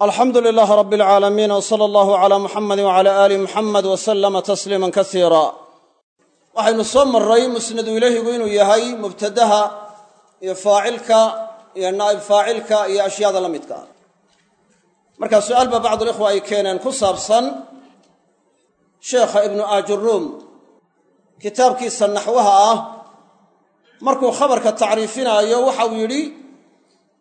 alxamdu lilaah rab alcaalamiin w sala allahu calaa muxamadi wcala aali muxamed wa sallama tasliiman kasiira waxaynu soo marray musnadu ilaahigu inuu yahay mubtadaha iyo faacilka iyo naa'ib faacilka iyo ashyaada la midka. Ah markaa su'aal ba bacdulikhwa ay keeneen ku saabsan sheekha ibnu ajuruum kitaabkiisa naxwaha ah markuu khabarka tacriifinaayo waxau yidhi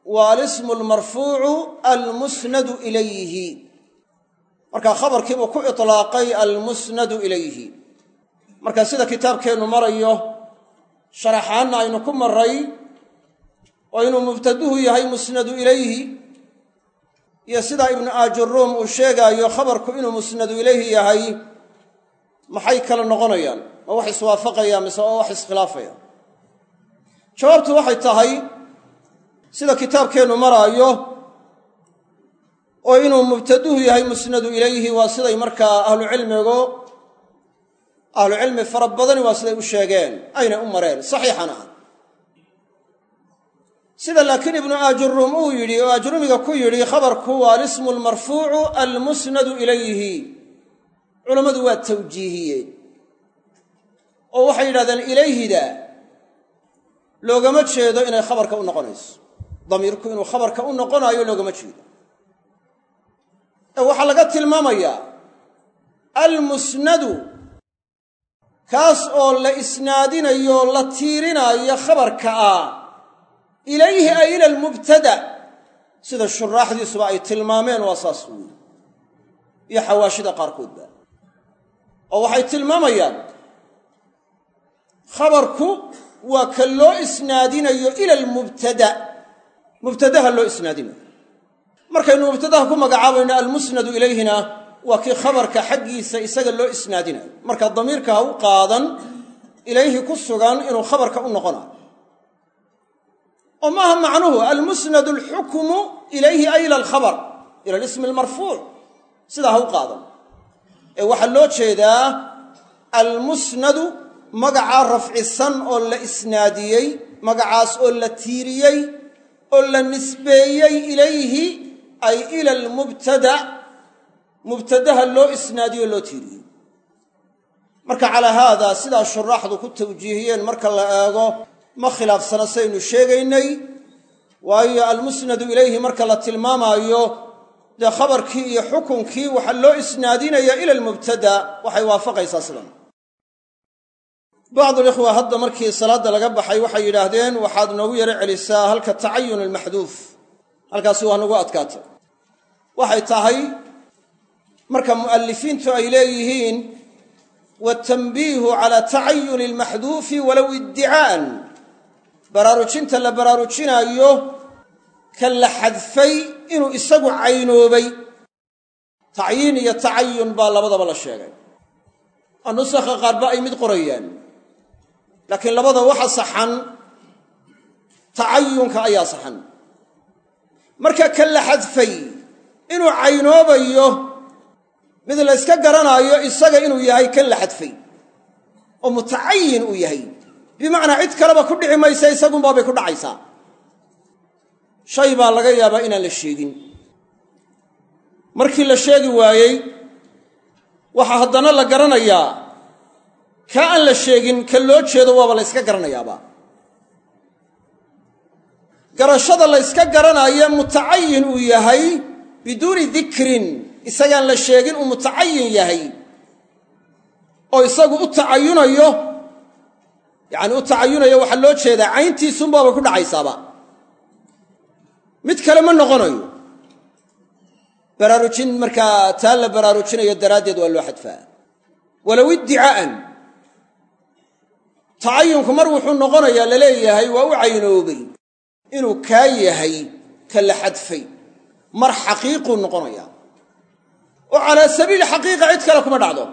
waa alismu almarfuucu almusnadu ilayhi. Markaa khabarkiibuu ku itlaaqay almusnadu ilayhi. Marka sida kitaabkeennu marayo sharaxaanna aynu ku maray oo inuu mubtaduhu yahay musnadu ilayhi iyo sidaa ibnu ajuruum uu sheegaayo khabarku inuu musnadu ilayhi yahay maxay kala noqonayaan? Ma wax iswaafaqaya mise waa wax iskhilaafaya jawaabtu waxay tahay sida kitaabkeennu maraayo oo inuu mubtaduhu yahay musnadu ilayhi waa siday markaa ahlucilmigu ahlucilmi fara badani waa siday u sheegeen aynay u mareen saxiixana ah sida laakiin ibnu ajuruum uu yidhi oo ajrumiga ku yidhi khabarku waa alismu almarfuucu almusnadu ilayhi. Culammadu waa tawjiihiyeen oo waxay yidhahdeen ilayhida loogama jeedo inay khabarka u noqonayso damiirku inuu khabarka u noqonaayo loogama jeedo. Ee waxaa laga tilmaamayaa almusnadu kaas oo la isnaadinayo la tiirinaayo khabarka ah ilayhi ay ila almubtada sida shuraaxdiisuba ay tilmaameen waa saas weyi iyo xawaashida qaarkoodba oo waxay tilmaamayaan khabarku waa ka loo isnaadinayo ila almubtada mubtadaha loo isnaadinayo markaynu mubtadaha ku magacaabayno almusnadu ilayhina waa kii khabarka xaggiisa isaga loo isnaadinayo marka damiirka ha u qaadan ilayhi ku sugan inuu khabarka u noqonayo oo maaha macnuhu almusnadu alxukmu ilayhi ay ila alkhabar ila alismi almarfuuc sidaa ha u qaadan. Ee waxaa loo jeedaa almusnadu magacaa rafcisan oo la isnaadiyey magacaas oo la tiiriyey oo la nisbeeyey ilayhi ay ila almubtada mubtadaha loo isnaadiyo loo tiiriyey marka calaa haada sidaa shuraaxdu ku tawjiihiyeen marka la eego ma khilaafsana saynu sheegaynay waayo almusnadu ilayhi marka la tilmaamaayo dee khabarkii iyo xukunkii waxaa loo isnaadinaya ila almubtada waxay waafaqaysaa sidan bacdulikhwa hadda markii salaadda laga baxay waxay yidhaahdeen waxaad noogu yaro celisaa halka tacayun almaxduuf halkaasi waa nagu adkaatay waxay tahay marka mu'alifiintu ay leeyihiin waatanbiihu calaa tacayuni almaxduufi walow iddicaa'an baraarujinta la baraarujinaayo ka la xadfay inuu isagu caynoobay tacyiin iyo tacayun baa labadaba la sheegay oo nusakha qaarba ay mid qorayaan laakiin labada waxa saxan tacayunka ayaa saxan. Marka ka la xadfay inuu caynoobayo mid la yska garanaayo isaga inuu yahay kan la xadfay oo mutacayin uu yahay. Bimacnaa cid kaleba ku dhici maysa isagunbaabay ku dhacaysaa. Shay baa laga yaabaa inaan la sheegin. Markii la sheegi waayey waxaa haddana la garanayaa ka aan la sheegin ka loo jeedo waaba la yska garanayaaba. Garashada la yska garanaayo mutacayin uu yahay biduuni dikrin isagaan la sheegin uu mutacayin yahay. Oo isagu u tacayunayo yacani u tacayunayo waxaa loo jeedaa cayntiisunbaaba ku dhacaysaaba. Mid kale ma noqonayo. Baraarujin markaa taa la baraarujinayo daraaddeed waa loo xadfaa. Walow iddicaa'an tacayunku mar wuxuu noqonayaa la leeyahay waa u caynoobay. Inuu kaa yahay ka la xadfay. Mar xaqiiquu noqonayaa. Oo calaa sabiili xaqiiqa cid kale kuma dhacdo.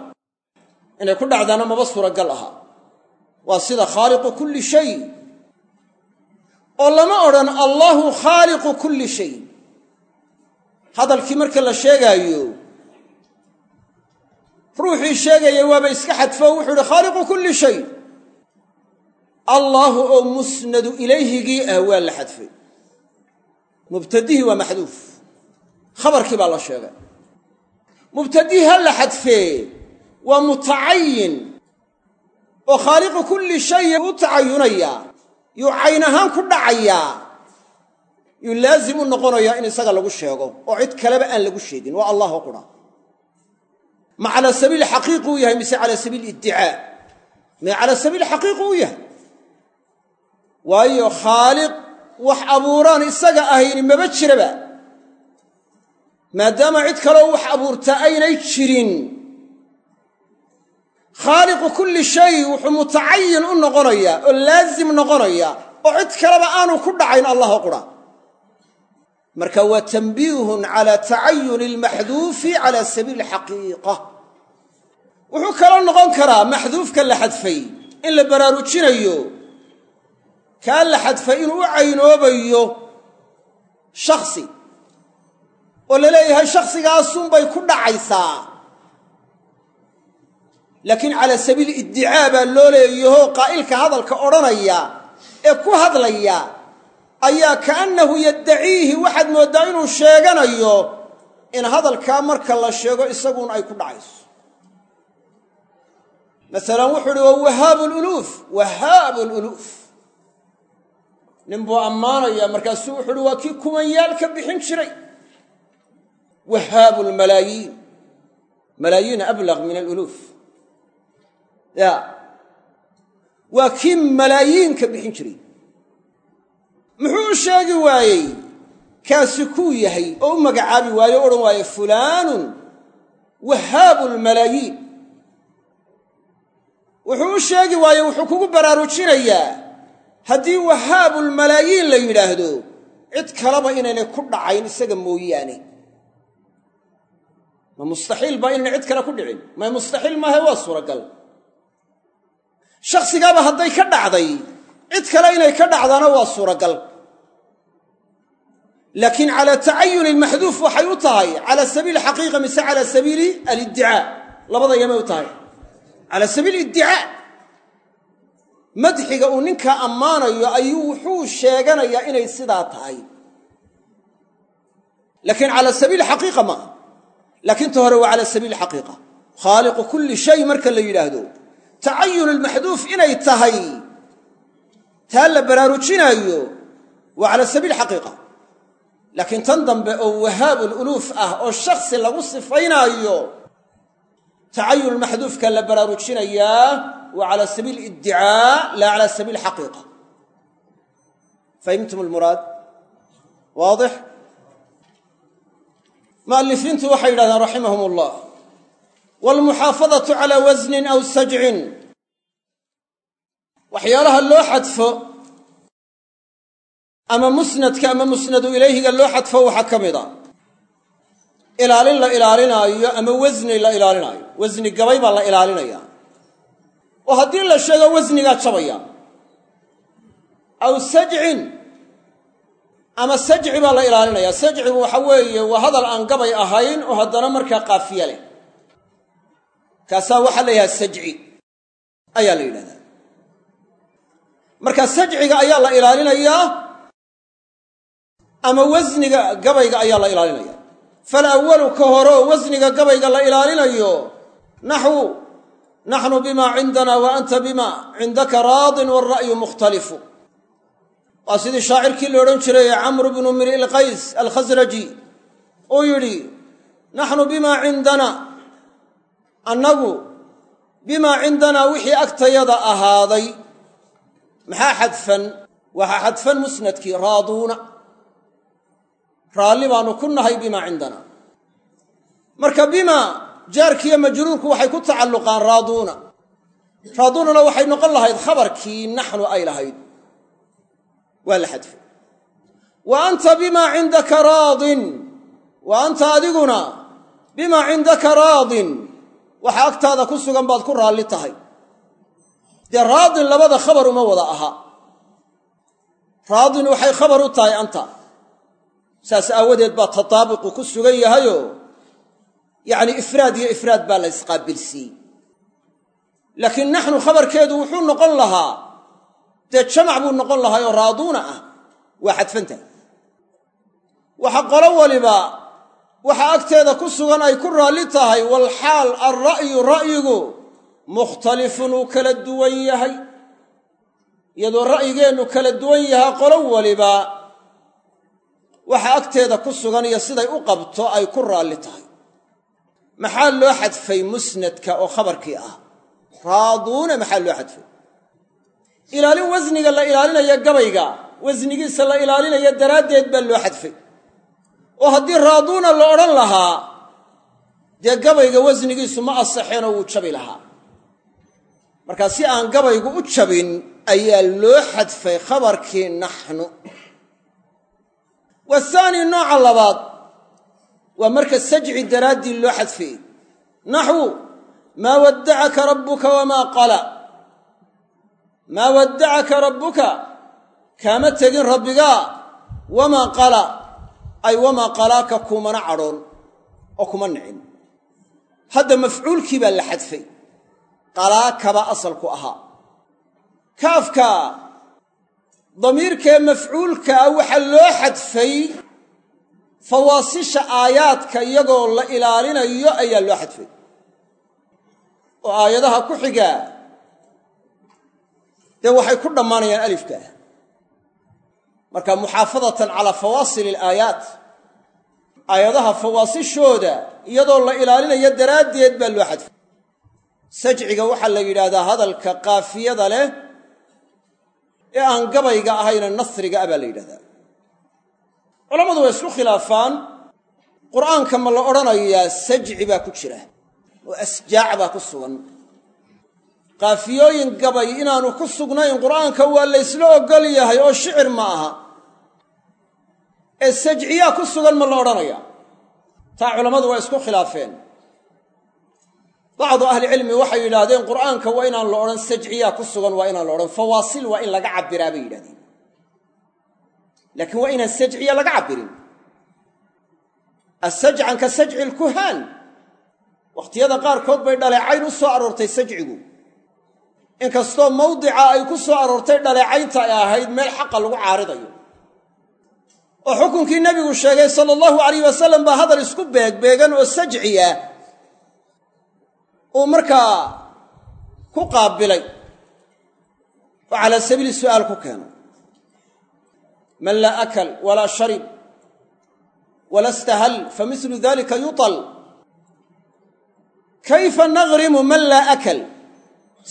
Inay ku dhacdaana maba suuragal aha. Waa sida khaaliqu kulli shay. Oo lama odhan allahu khaaliqu kulli shay. Hadalkii marka la sheegaayo ruuxii sheegaya waaba iska xadfo. Wuxuu ihi khaaliqu kulli shay allaahu oo musnadu ilayhigii ah waa la xadfay. Mubtadihii waa maxduuf. Khabarkii baa la sheegay. Mubtadii ha la xadfee waa mutacayin oo khaaliqu kulli shayin u tacayunayaa yuu cayn ahaan ku dhacayaa yuu laazim u noqonayaa in isaga lagu sheego oo cid kaleba aan lagu sheegin waa allah oo qura ma calaa sabiili xaqiiqi u yahay mise calaa sabiili iddicaa mee calaa sabiili xaqiiqi u yahay waayo khaaliq wax abuuraan isaga ahayni maba jiraba. Maadaama cid kaloo wax abuurta aynay jirin. Khaaliqu kulli shay wuxuu mutacayin u noqonayaa oo laazim noqonaya oo cid kaleba aanu ku dhacayn allah oo qura marka waa tanbiihun cala tacayuni almaxduufi cala sabiili xaqiiqa wuxuu kaloo noqon karaa maxduufka la xadfay in la baraarujinayo kaa la xadfay inuu u caynoobayo shakhsi. oo la leeyahay shakhsigaasunbay ku dhacaysaa. Laakiin cala sabiili iddicaa baa loo leeyaho qaa'ilka hadalka odhanaya ee ku hadlaya ayaa kaannahu yaddaciihi waxaad mooddaa inuu sheeganayo in hadalkaa marka la sheego isaguun ay ku dhacayso. Masalan wuxuu uhi wa wahaabu luluuf wahaabu luluuf nin buu ammaanaya markaasuu wuxu uhi waa kii kumanyaal ka bixin jiray. Wahaabu lmalaayiin malaayiin ablaq min aluluuf. Ya. Waa kii malaayiin ka bixin jiray. Muxuu u sheegi waayey kaasi kuu yahay oo u magacaabi waaye o odhan waaye fulaanun wahaabu lmalaayiin wuxuu u sheegi waaye wuxuu kugu baraarujinayaa haddii wahaabulmalaayiin la yidhaahdo cid kaleba inaynay ku dhacayn isaga mooyaane. Ma mustaxiil baa inaynay cid kale ku dhicin. May mustaxiil maaha waa suuragal. Shakhsigaaba hadday ka dhacday cid kale inay ka dhacdaana waa suuragal. Laakiin cala tacayuni almaxduuf waxay u tahay cala sabiili xaqiiqa mise cala sabiili aliddicaa labada yamay u tahay. Cala sabiili iddicaa madxiga uu ninkaa ammaanayo ayuu wuxuu sheeganayaa inay sidaa tahay. Laakiin cala sabiili xaqiiqa maaha. Laakiin ta hore waa cala sabiili xaqiiqa. Khaaliqu kulli shay marka la yidhaahdo tacayun almaxduuf inay tahay taa la baraarujinaayo waa cala sabiili xaqiiqa. Laakiin tan dambe oo wahaabu luluuf ah oo shaksi lagu sifaynaayo tacayun maxduufka la baraarujinayaa waa cala sabiil iddicaa laa cala sabiil xaqiiqa fahimtum lmuraad waadix mu'alifiintu waxay yidhahdeen raximahum allah waalmuxaafadatu cala wasnin aw sajcin waxyaalaha loo xadfo ama musnadka ama musnadu ilayhiga loo xadfo waxaa ka mid a. Ilaalin la ilaalinaayo ama wasni la ilaalinaayo. Wasni gabay baa la ilaalinaya oo haddii la sheego wasnigaa jabaya aw sajcin ama sajci baa la ilaalinaya. Sajcigu waxa weeye waa hadal aan gabay ahayn oo haddana markaa qaafiye leh. Kaasaa waxaa la yidhaha sajci ayaa la yidhahdaa. Marka sajciga ayaa la ilaalinayaa ama wasniga gabayga ayaa la ilaalinaya. Falawalu ka hore oo wasniga gabayga la ilaalinayo naxwu naxnu bima cindana wa anta bima cindaka raadin waalra'yu mukhtalifu waa sidii shaacirkii la odhan jiray camru bnu miri lqays alkhasraji uu yidhi naxnu bima cindana annagu bimaa cindanaa wixii agtayada ahaaday maxaa xadfan waxaa xadfan musnadkii raaduuna raalli baanu ku nahay bimaa cindana marka bimaa jaarkiiyo majruurku waxay ku tacalluqaan raaduuna. raaduunana waxay noqon lahayd khabarkii naxnu ay lahayd. Waa la xadfay. Wa anta bimaa cindaka raadin. Wa anta adiguna bimaa cindaka raadin. Waxa agtaada ku sugan baad ku raalli tahay. Dee raadin labada khabar uma wada aha. Raadin waxay khabar u tahay anta. Saas aawadeed baa tataabuqu ku sugan yahayoo yacni ifraad iyo ifraad baa la isqaabilsiiyey. Laakiin naxnu khabarkeedu wuxuu noqon lahaa dee jamac buu noqon lahaa oo raaduuna ah waa xadfantahay. Waxa qolo waliba waxa agteeda ku sugan ay ku raalli tahay walxaal alra'yu ra'yigu mukhtalifun uu kala duwan yahay. Iyadoo ra'yigeennu kala duwan yahaa qolo waliba waxa agteeda ku sugan iyo siday u qabto ay ku raalli tahay maxaa loo xadfay musnadka oo khabarkii ah? Raaduuna maxaa loo xadfay? Ilaalin wasniga la ilaalinaya gabayga wasnigiisa la ilaalinaya daraaddeed baa loo xadfay. Oo haddii raaduuna la odhan lahaa dee gabayga wasnigiisu ma asaxeenoo wuu jabi lahaa. Markaa si aan gabaygu u jabin ayaa loo xadfay khabarkii naxnu. Wahaani nooca labaad waa marka sajci daraaddii loo xadfiyey. Naxwu maa waddacaka rabbuka wamaa qala. Maa waddacaka rabbuka kaama tegin rabbigaa wamaa qala. Ay wamaa qalaaka kumana cadhoon oo kuma nicin. Hadda mafcuulkii baa la xadfay qalaakaba asalku ahaa. Kaafka damiirkee mafcuulkaa waxaa loo xadfay fawaasisha aayaadka iyagoo la ilaalinayo ayaa loo xadfay. oo aayadaha ku xigaa dee waxay ku dhammaanayaan alifka. Marka muxaafadatan calaa fawaasil alaayaat aayadaha fawaasishooda iyadoo la ilaalinayo daraaddeed baa loo xadfay. Sajciga waxaa la yidhaahdaa hadalka qaafiyada leh ee aan gabayga ahayna nasriga ah baa la yidhahdaa culammadu way isku khilaafaan. Qur'aanka ma la odhanayaa sajci baa ku jira oo asjaac baa ku sugan. Qaafiyooyin gabay inaanu ku sugnayn qur'aanka waa laysla ogol yahay oo shicir ma aha. Ee sajciyaa ku sugan ma la odhanaya taa culammadu waa isku khilaafeen. Bacdu ahlicilmi waxay yidhaahdeen qur'aanka waa inaan la odhan sajciyaa ku sugan waa inaan la odhan fawaasil waa in laga cabbiraa bay yidhahdeen laakiin waa inaan sajciya laga cabbirin. Asajcan ka sajci lkuhaan wakhtiyada qaarkood bay dhaleecayn u soo aroortay sajcigu. Inkastoo mawdica ay ku soo aroortay dhaleecaynta ay ahayd meel xaqa lagu caaridayo. Oo xukunkii nebigu sheegay sala allahu alayh wasalam baa hadal isku beegbeegan oo sajciya. Uu markaa ku qaabilay. Oo calaa sabiili su'aal ku keenay man laa akal walaa sharib wala stahal familu dalika yutal. Kayfa nagrimu man laa akal?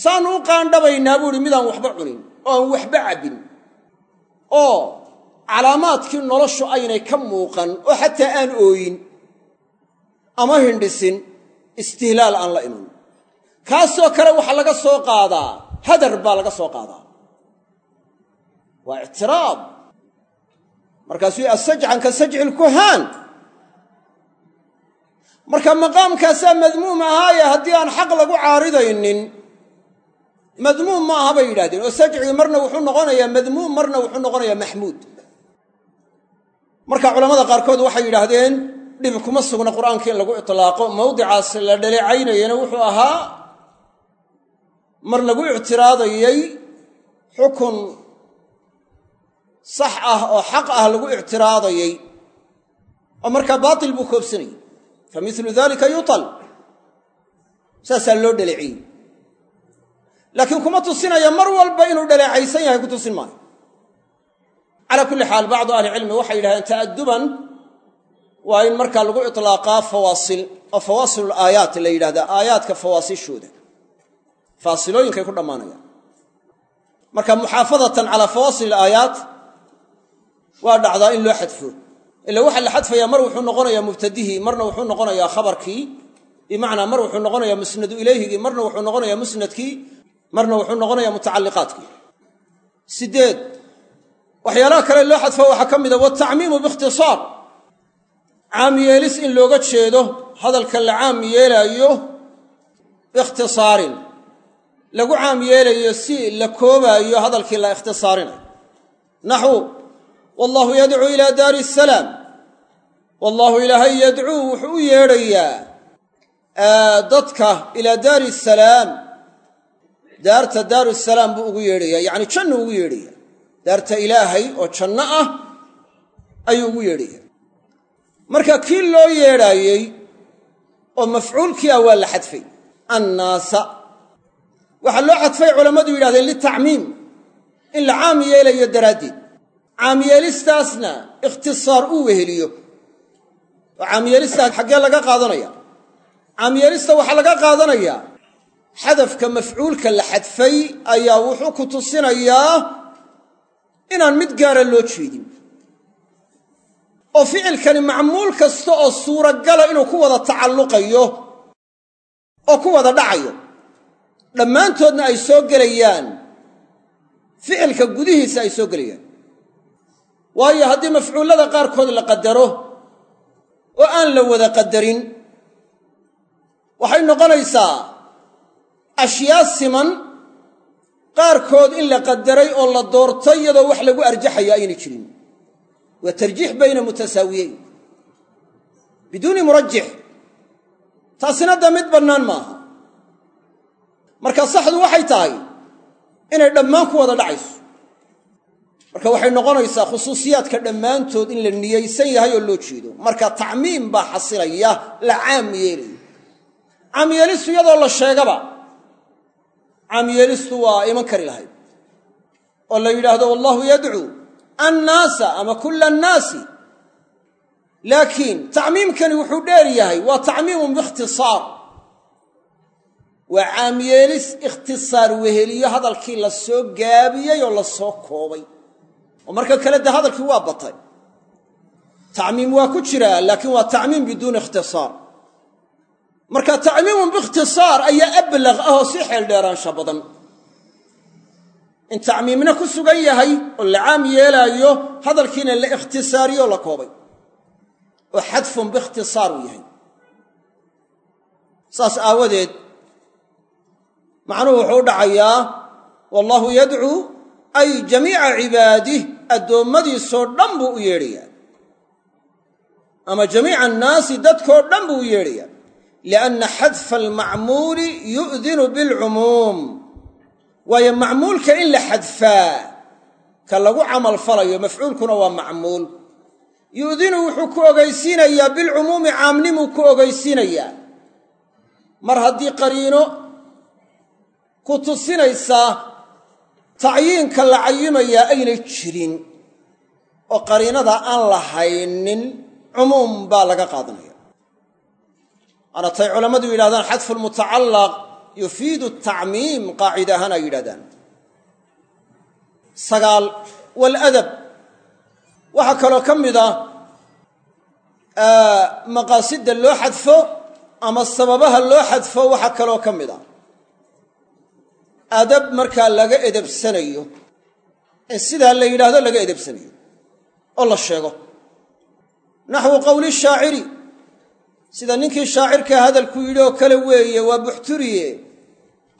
Saannu u qaandhabaynaa buu ihi midaan waxba cunin oo aan waxba cabbin. Oo calaamaadkii noloshu aynay ka muuqan oo xataa aan ooyin ama hindhisin istihlaal aan la iman. Kaasoo kale waxaa laga soo qaadaa hadar baa laga soo qaadaa. Waa markaasuu asajcan ka sajci lkuhaan marka maqaamkaasaa madmuum ahaaye haddii aan xaq lagu caaridaynin madmuum ma aha bay yidhahdeen oo sajcigi marna wuxuu noqonayaa madmuum marna wuxuu noqonayaa maxmuud. Marka culamada qaarkood waxay yidhaahdeen dhib kuma sugna qur'aanka in lagu itlaaqo mawdicaas la dhaleecaynayana wuxuu ahaa mar lagu ictiraadayey xukun sax ah oo xaq ah lagu ictiraadayey oo markaa baatil buu koobsanayey fa milu dalika yutal. Saasaa loo dhaleeciyey laakiin kuma tusinaya mar walba inuu dhaleecaysan yahay ku tusin maayo. Calaa kulli xaal bacdu ahlicilmi waxay yidhahdeen ta'aduban waa in markaa lagu itlaaqaa fawaasil oo fawaasilul aayaat la yidhahdaa aayaadka fawaasishooda faasilooyinkay ku dhammaanayaan. Marka muxaafadatan calaa fawaasil waa dhacdaa in loo xadfo. Ila waxaa la xadfayaa mar wuxuu noqonayaa mubtadihii marna wuxuu noqonayaa khabarkii. Bimacnaa mar wuxuu noqonayaa musnadu ilayhigii marna wuxuu noqonayaa musnadkii marna wuxuu noqonayaa mutacalliqaadkii. Sideed waxyaalaha kale loo xadfo waxaa ka mida watacmiimu biikhtisaar caam yeelis in looga jeedo hadalka la caam yeelaayo biikhtisaarin lagu caam yeelayo si la koobaayo hadalkii la ikhtisaarinayo naxwu wallahu yadcuu ilaa daari asalaam wallaahu ilaahay yadcuu wuxuu u yeedhayaa dadka ilaa daari asalaam daarta daaru salaam buu ugu yeedhayaa yacni jannu ugu yeedhaya daarta ilaahay oo janno ah ayuu ugu yeedhaya marka kii loo yeedhaayey oo mafcuulkii ah waa la xadfay annaasa. Waxaa loo xadfay culammadu yidhahdeen litacmiim in la caam yeelayo daraaddeed caamyeelistaasna ikhtisaar uu weheliyo. Oo caamyeelistaa xaggee laga qaadanaya. Caamyeelista waxaa laga qaadanayaa xadafka mafcuulka la xadfay ayaa wuxuu ku tusinayaa inaan mid gaara loo jeedin. Oo ficilkani macmuul kasta oo suuragala inuu ku wada tacalluqayo oo ku wada dhacayo dhammaantoodna ay soo gelayaan. Ficilka gudihiisa ay soo gelayaan waayo haddii mafcuullada qaarkood la qadaro oo aan la wada qadarin waxay noqonaysaa ashyaa siman qaarkood in la qadaray oo la doortay iyadoo wax lagu arjaxayo aynay jirin. Waa tarjiix bayna mutasaawiyeyn biduuni murajix taasina da mid bannaan maaha. Marka saxdu waxay tahay inay dhammaan ku wada dhacayso marka waxay noqonaysaa khusuusiyaadka dhammaantood in la niyaysan yahay oo loo jeedo. Marka tacmiim baa xasilaya la caam yeelayo caamyeelistu iyadoo la sheegaba caamyeelistu waa iman kari lahayd. Oo la yidhaahdo wallahu yadcuu annaasa ama kulla annaasi. Laakiin tacmiimkani wuxuu dheer yahay waa tacmiimun biikhtisaar. Waa caamyeelis ikhtisaar weheliyo hadalkii la soo gaabiyey oo la soo koobay oo marka kale de hadalkii waa batay. Tacmiim waa ku jiraa laakiin waa tacmiim biduuni ikhtisaar. Marka tacmiimun biikhtisaar ayaa ablaq ah oo si xeeldheeraansha badan. In tacmiimna ku sugan yahay oo la caam yeelaayo hadalkiina la ikhtisaariyo la koobay. Oo xadfun biikhtisaar uu yahay. Saas aawadeed macnuhu wuxuu u dhacayaa wallaahu yadcuu ay jamiica cibaadih addoommadiisoo dhan buu u yeedhayaa. Ama jamiica annaasi dadkoo dhan buu u yeedhayaa. Lianna xadfa almacmuuli yu'dinu bilcumuum. Waayo macmuulka in la xadfaa ka lagu camal falayo mafcuulkuna waa macmuul. Yu'dinu wuxuu ku ogaysiinayaa bilcumuumi caamnimuu ku ogaysiinayaa. Mar haddii qariino ku tusinaysaa tacyiinka la cayimayaa aynay jirin oo qariinada aan la haynin cumuum baa laga qaadanaya. Waana tay culammadu yidhahdaan xadfu lmutacallaq yufiidu tacmiim qaacida ahaan ay yidhahdaan sagaal waladab waxaa kaloo ka mid ah maqaasidda loo xadfo ama sababaha loo xadfo waxaa kaloo ka mid ah adab markaa laga edebsanayo in sidaa la yidhaahdo laga edebsanayo oo la sheego. Naxwu qowli shaaciri sida ninkii shaacirkaa hadalku yidhi oo kale weeye waa buxturiye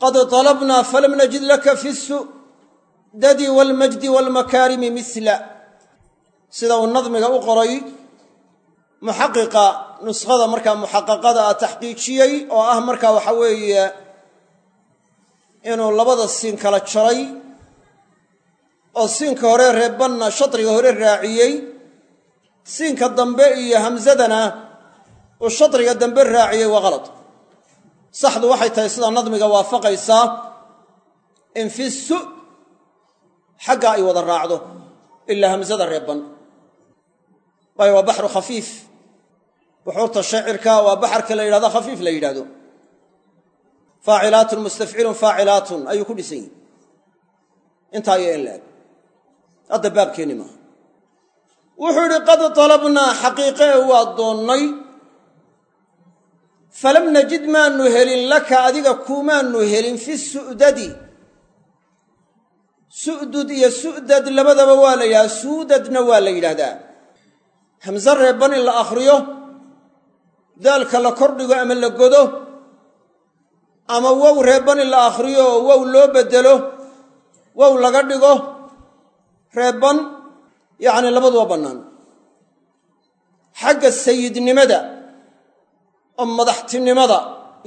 qad talabnaa falam najid laka fi sudadi waalmajdi waalmakaarimi mila sida uu nadmiga u qoray muxaqiqa nuskhada markaa muxaqaqada ah taxqiijiyey oo ah markaa waxa weeye inuu labada siin kala jaray oo siinka hore reebanna shadriga hore raaciyey. Siinka dambe iyo hamsadana uu shadriga dambe raaciyey waa kalad saxdu waxay tahay sidaa nadmiga waafaqaysaa in fi su xagga ay wada raacdo ilaa hamsada reeban waayo waa baxru khafiif. Buxuurta shaacirka waa baxarka la yidhahdo khafiif la yidhahdo faacilaatun mustafcilun faacilaatun. Ayuu ku dhisan yihi intaa iyo in laeg hadda baabkeenni maaha. Wuxuu yidhi qad talabnaa xaqiiqe ee waa doonnay falam najid maanu helin laka adiga kumaanu helin fi su'dadi. Su'dud iyo su'dad labadaba waa la yidhahdaa suudadna waa la yidhahdaa hamse reeban in la akhriyo. Daalka la kordhigo ama la godo ama wow reeban in la akhriyo oo wow loo beddelo wow laga dhigo reeban yacni labaduba bannaan. Xagga sayidnimada oo madaxtinimada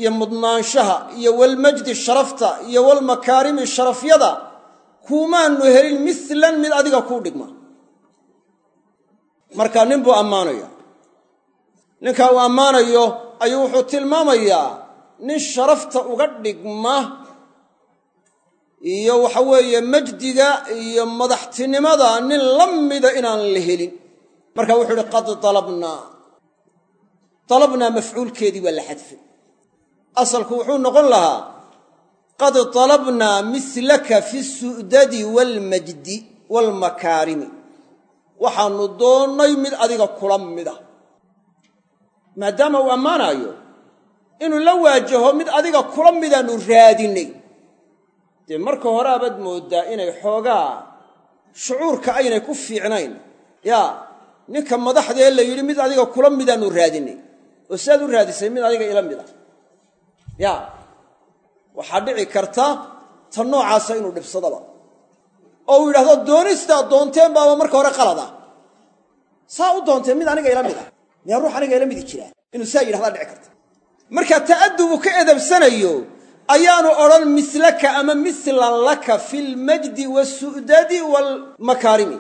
iyo mudnaanshaha iyo walmajdi sharafta iyo walmakaarimi sharafyada kuumaanu helin mislan mid adiga kuu dhigma. Marka nin buu ammaanaya ninkaa uu ammaanayo ayuu wuxuu tilmaamayaa nin sharafta uga dhigma iyo waxa weeye majdiga iyo madaxtinimada nin la mida inaan la helin. Marka wuxuu ihi qad dalabnaa dalabnaa mafcuulkeedii waa la xadfay. Asalku wuxuu noqon lahaa qad dalabnaa mislaka fi su'dadi waalmajdi waalmakaarimi waxaannu doonnay mid adiga kula mida. Maadaama uu ammaanaayo inuu la waajaho mid adiga kula midaannu raadinnay dee marka hore abaad mooddaa inay xoogaa shucuurka aynay ku fiicnayn. Yaa ninka madaxdee la yidhi mid adiga kula midaannu raadinnay oo siaad u raadisay mid adiga ila mid ah yaa waxaa dhici karta ta noocaasa inuu dhibsadaba. Oo uu yidhahdo doonistaad doonteen baaba marka hore qalada. Saa u doonteen mid aniga ila mid ah miyaa ruux aniga ila midi jiraa inuu saa yidhahdaa dhici karta marka ta'adubu ka edabsanayo ayaanu odhan mislaka ama mislan laka fi lmajdi wasu'dadi waalmakaarimi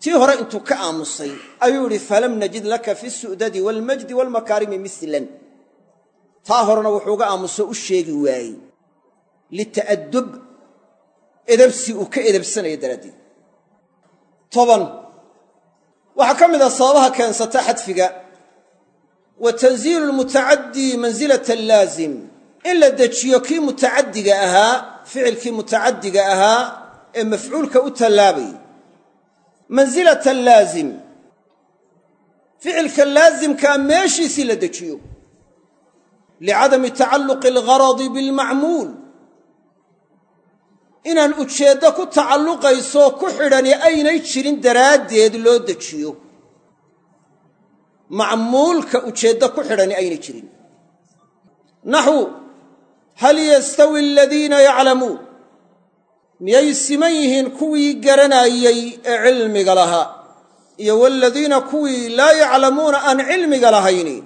tii hore intuu ka aamusay ayuu yidhi falam najid laka fi su'dadi waalmajdi waalmakaarimi mislan. Taa horena wuxuu uga aamuso u sheegi waayey lita'adub edabsi uu ka edabsanaya daraaddeed. Toban waxaa ka mid ah sababaha keensata xadfiga wa tanziilu lmutacaddi mansilata allaazim in la dejiyo kii mutacaddiga ahaa ficilkii mutacaddiga ahaa ee mafcuulka u tallaabay. Mansilata allaazim ficilka laasimkaa meeshiisii la dejiyo. Licadami tacalluqi algaradi bilmacmuul. Inaan ujeeddo ku tacalluqaysoo ku xidhani aynay jirin daraaddeed loo dejiyo macmuulka ujeeddo ku xidhani aynay jirin. Naxu hal yastawi aladiina yaclamuun miyay siman yihiin kuwii garanaayey ee cilmiga lahaa? Iyo waladiina kuwii laa yaclamuuna aan cilmiga lahayni?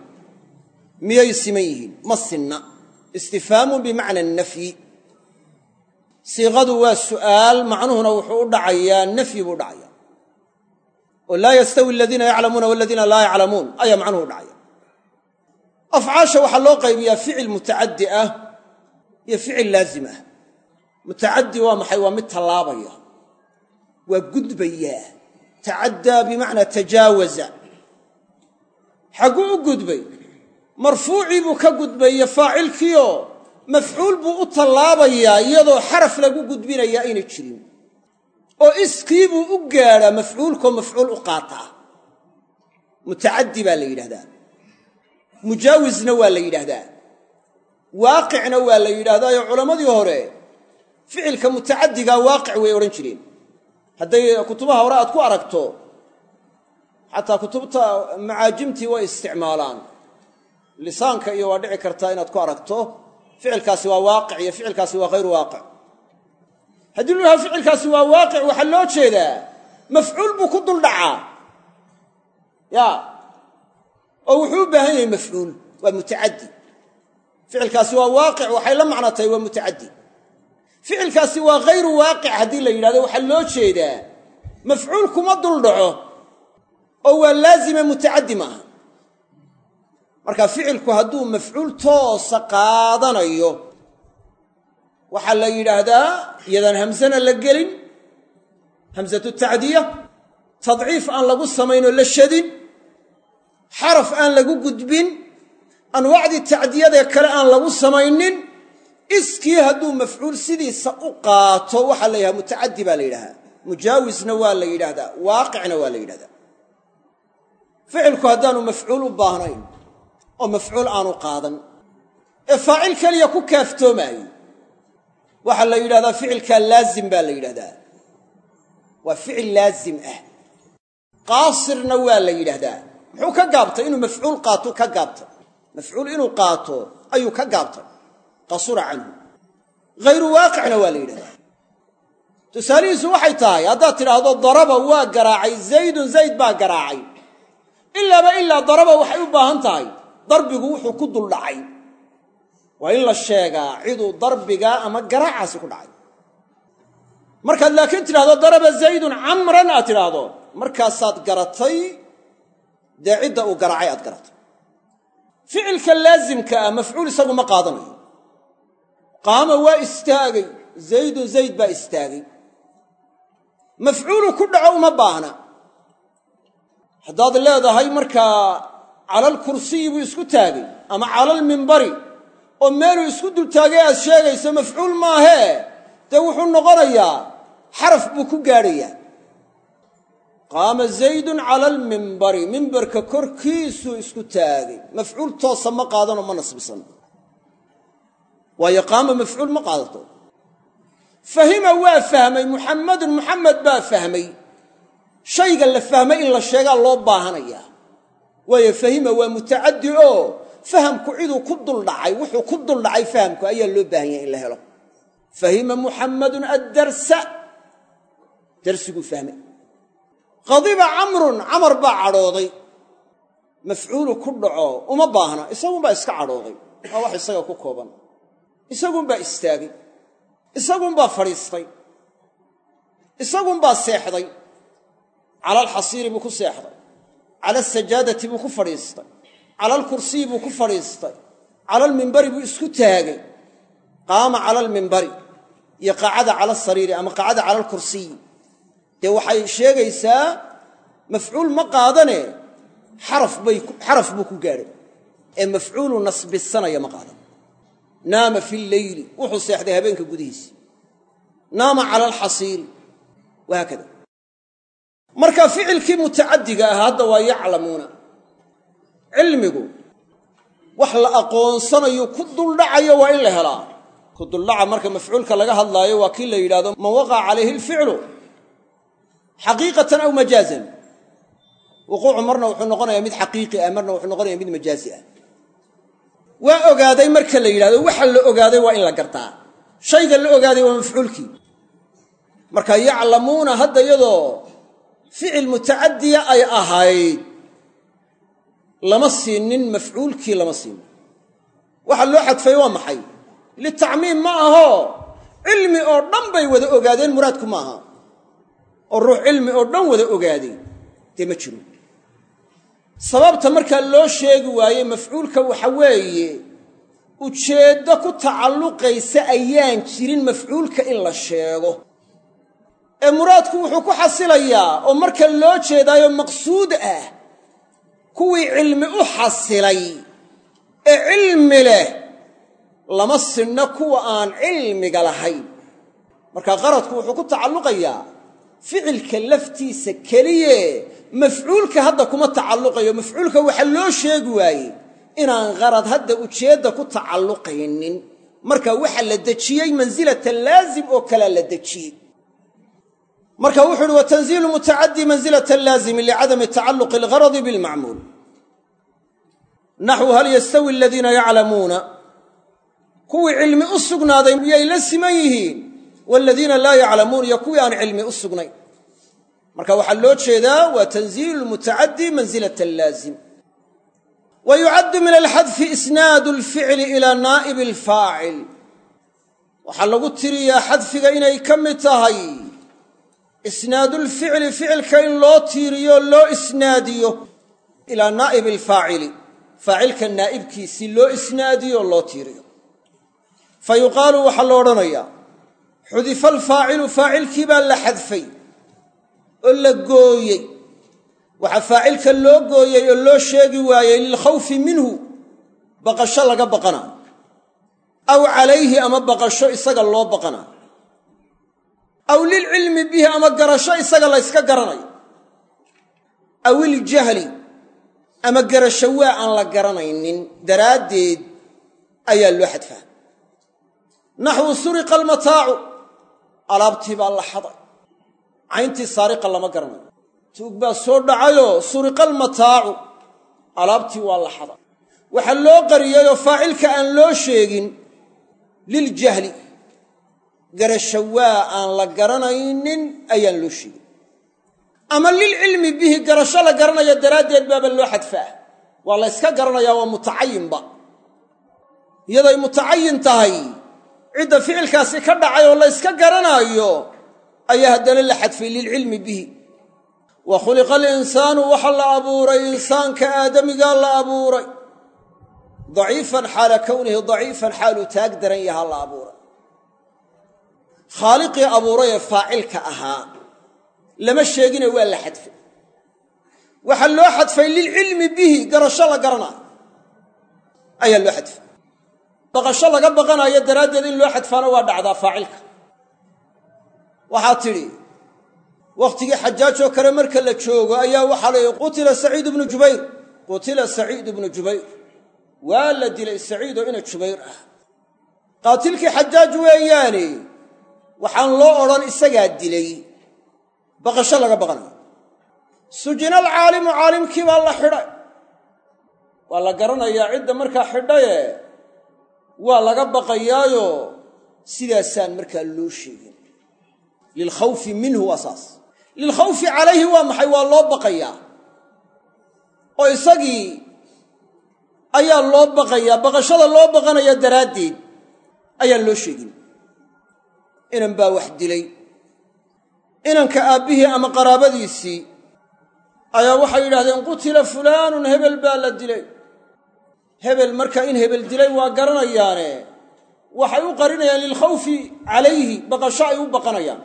Miyay siman yihiin? Ma sinna. Istifhaamun bimacna nafyi. Siiqadu waa su'aal macnuhuna wuxuu u dhacayaa nafyi buu dhacaya oo laa yastawi aladiina yaclamuuna waladiina laa yaclamuun ayaa macnuhu dhacaya. Afcaasha waxaa loo qaybiyaa ficil mutacaddi ah iyo ficil laazim ah. Mutacaddi waa maxay? Waa mid tallaabaya. Waa gudbayaa tacaddaa bimacnaa tajaawaza. Xagguu u gudbay marfuucii buu ka gudbaye faacilkiioo mafcuul buu u tallaabayaa iyadoo xaraf lagu gudbinaya aynay jirin oo iskii buu u gaadhaa mafcuulkoo mafcuul u qaataa. Mutacaddi baa la yidhahdaa. Mujaawisna waa la yidhaahdaa waaqicna waa la yidhahdaayo culammadii hore ficilka mutacaddigaa waaqic way odhan jireen. Hadday kutubaha hore aad ku aragto xataa kutubta macaajimtii way isticmaalaan. Lisaanka iyo waa dhici kartaa inaad ku aragto. Ficilkaasi waa waaqic iyo ficilkaasi waa hayru waaqic haddii lu yidhaha ficilkaasi waa waaqic waxaa loo jeedaa mafcuul buu ku dul dhacaa. Ya oo wuxuu u baahan yahay mafcuul waa mutacaddi. Ficilkaasi waa waaqic waxay la macno tahay waa mutacaddi. Ficilkaasi waa hayru waaqic haddii la yidhahdo waxaa loo jeedaa mafcuul kuma dul dhaco oo waa laazime mutacaddi maaha. Marka ficilku hadduu mafcuul toosa qaadanayo waxaa la yidhaahdaa iyadaan hamsana la gelin hamsatu tacdiya tadciif aan lagu samaynoo la shadin xaraf aan lagu gudbin anwaacdii tacdiyadee kale aan lagu samaynin iskii hadduu mafcuul sidiisa u qaato waxaa la yidhahda mutacaddi baa la yidhahdaa mujaawisna waa la yidhahdaa waaqicna waa la yidhahdaa ficilku haddaanu mafcuul u baahnayn oo mafcuul aanu qaadan ee faacil keliya ku kaaftoomaayo waxaa la yidhahdaa ficilkaa laazim baa la yidhahdaa waa ficil laazim ah. Qaasirna waa la yidhaahdaa. Muxuu ka gaabtay inuu mafcuul qaato ka gaabtay mafcuul inuu qaato ayuu ka gaabtay qasura canhu. Hayru waaqicna waa la yidhahdaa tusaalihiisu waxay tahay haddaad tidhaahdo daraba waa garaacay zaydun zayd baa garaacay. Ilaaba ilaa daraba waxay u baahan tahay darbigu wuxuu ku dul dhacay waa in la sheegaa ciduu darbigaa ama garaacaasi ku dhacay. Markaad laakiin tidhahdo daraba zaydun camran aad tidhaahdo markaasaad garatay dee cidda uu garaacay aad garato ficilka laasimka ah mafcuul isagu ma qaadanayo. Qaama waa istaagay zaydun zayd baa istaagay. Mafcuulu ku dhaco uma baahna. Haddaad leedahay markaa calalkursiyi buu isku taagay ama calalmimbari oo meeluu isku dultaagay aad sheegayso mafcuul maahee dee wuxuu noqonayaa xaraf buu ku gaadhayaa. Qaama zaydun cala almimbari mimbarka korkiisuu isku taagay. Mafcuul toosa ma qaadanoo ma nasbisan. Waayo qaama mafcuul ma qaadato fahima waa fahmay muxammadun muxamed baa fahmay. Shayga la fahmay in la sheegaa loo baahanayaa. Waayo fahima waa mutacaddi oo fahamku ciduu ku duldhacay wuxuu ku duldhacay fahamku ayaa loo baahan yahay in la helo. Fahima muxammadun addarsa. Darsiguu fahmay. Qadiba camrun camar baa cadhooday. Mafcuulu ku dhaco uma baahna isagunbaa iska cadhooday. Waa wax isaga ku kooban. Isagunbaa istaagay. Isagunbaa fadhiistay. Isagunbaa seexday. Cala alxasiiri buu ku seexday. Cala asajaadati buu ku fadhiistay cala alkursiyi buu ku fadhiistay. Cala almimbari buu isku taagay. Qaama cala almimbari iyo qaacada cala asariiri ama qaacada cala alkursiyi dee waxay sheegaysaa mafcuul ma qaadane xaraf buu ku gaadhay. Ee mafcuulu nasbisanaya ma qaadan naama fi lleyli wuxuu seexday habeenka gudihiisa. Naama cala alxasiiri wahaakada marka ficilkii mutacaddiga ah hadda waa yaclamuuna cilmigu wax la aqoonsanayo ku duldhacayo waa in la helaa. Ku duldhaca marka mafcuulka laga hadlaayo waa kii la yidhahdo man waqaca calayhi alficlu? Xaqiiqatan aw majaazan wuquucu marna wuxuu noqonayaa mid xaqiiqi ah marna wuxuu noqonaya mid majaazi ah. Waa ogaaday marka la yidhahdo waxa la ogaaday waa in la gartaa. Shayga la ogaaday waa mafcuulkii. Marka yaclamuuna hadda iyadoo ficil mutacadiya ay ahayd lama siinin mafcuulkii lama siinin waxa loo xadfay waa maxay? Litacmiim ma aho. Cilmi oo dhan bay wada ogaadeen muraadku ma aha. Oo ruux cilmi oo dhan wada ogaaday dee ma jiro. Sababta markaa loo sheegi waaye mafcuulka waxa weeye ujeeddo ku tacalluqaysa ayaan jirin mafcuulka in la sheego. Ee muraadku wuxuu ku xasilayaa oo marka loo jeedaayo maqsuud ah kuwii cilmi u xasilay ee cilmi leh lama sinno kuwa aan cilmiga lahayn. Marka qaradku wuxuu ku tacalluqayaa ficilka laftiisa keliye mafcuulka hadda kuma tacalluqayo mafcuulka waxa loo sheegi waaye inaan qarad hadda ujeedda ku tacalluqaynin. Marka waxa la dejiyey mansilata laazim oo kalea la dejiyey marka wuxu uhi watanziilu mutacaddi mansilata laazimi licadami tacalluqi algaradi bilmacmuul naxwu hal yastawi aladiina yaclamuuna kuwii cilmi u sugnaaday miyay la siman yihiin? Waladiina laa yaclamuun iyo kuwii aan cilmi u sugnayn. Marka waxaa loo jeedaa waa tanziilu lmutacaddi mansilata allaazim wa yucaddu min alxadfi isnaadu alficli ilaa naa'ibi alfaacil waxaa lagu tiriyaa xadfiga inay ka mid tahay isnaadulficli ficilka in loo tiiriyo loo isnaadiyo ilaa naa'ibi alfaacili. Faacilka naa'ibkiisii loo isnaadiyo loo tiiriyo. Fa yuqaalu waxaa lo odhanayaa xudifa alfaacilu faacilkii baa la xadfay oo la gooyey. Waxaa faacilka loo gooyey oo loo sheegi waayey lilkhawfi minhu baqasho laga baqana. Aw calayhi ama baqasho isaga loo baqana aw lilcilmi bihi ama garasho isaga la yska garanayo. Aw iljahli ama garasho waa aan la garanaynin. Daraaddeed ayaa loo xadfaa naxwu suriqa almataacu. Alaabtii baa la xaday. Cayntii saariqa lama garanayo. Tuug baa soo dhacayoo suriqa almataacu. Alaabtii waa la xaday. Waxaa loo qariyayoo faacilka aan loo sheegin liljahli garasho waa aan la garanaynin ayaan loo sheegin ama lilcilmi bihi garasho la garanayo daraaddeed baaba loo xadfaa. Waa la yska garanayaa waa mutacayinba iyaday mutacayin tahay cidda ficilkaasi ka dhacay oo la yska garanaayo ayaa haddana la xadfay lilcilmi bihi. Wa khuliqa alinsaanu waxa la abuuray insaanka aadamigaa la abuuray. Daciifan xaala kownihi daciifan xaaluu taag daran yahaa la abuuray khaaliqii abuuray ee faacilka ahaa lama sheegine waa la xadfay. Waxaa loo xadfay lilcilmi bihi garasho la garanaayo ayaa loo xadfay. Baqasho laga baqanaayo daraaddeed in loo xadfaana waa dhacdaa faacilka. Waxaa tidhi wakhtigii xajaajoo kale marka la joogo ayaa waxaa yidhi qutila saciid ibnu jubayr. Qutila saciid ibnu jubayr. Waa la dilay saciidoo ina jubayr ah. Qaatilkii xajaaj weeyaane waxaan loo odhan isagaa dilay. Baqasho laga baqanayo. Sujina alcaalimu caalimkii baa la xidhay. Waa la garanayaa cidda markaa xidhaye. Waa laga baqayaayo. Sidaasaan markaa loo sheegin. Lilkhawfi minhu waa saas lilkhawfi calayhi waa maxay? Waa loo baqayaa. Oo isagii ayaa loo baqayaa. Baqashada loo baqanaya daraaddeed ayaan loo sheegin inan baa wax dilay. Inanka aabbihii ama qaraabadiisii ayaa waxay yidhahdeen qutila fulaanun hebel baa la dilay. Hebel marka in hebel dilay waa garanayaane waxay u qarinayaan lilkhawfi calayhi baqasho ay u baqanayaan.